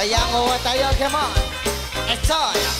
a young oah thai ya'll come on Estoy.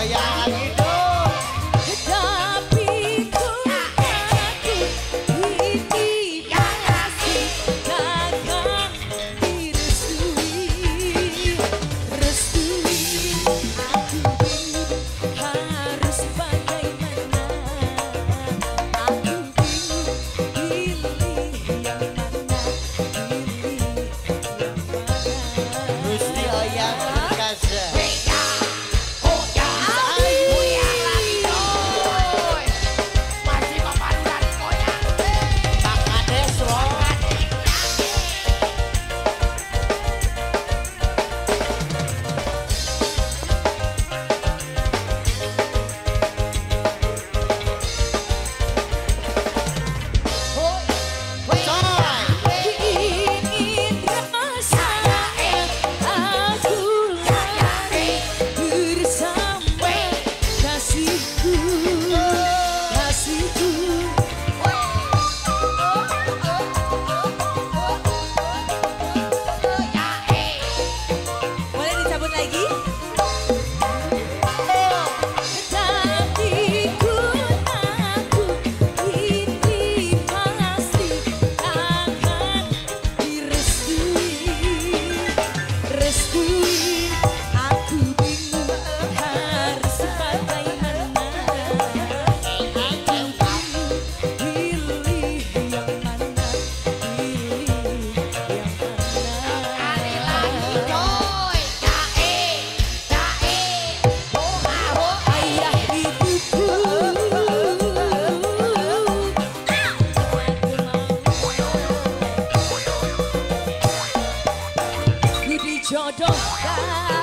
อ呀 jodoh kan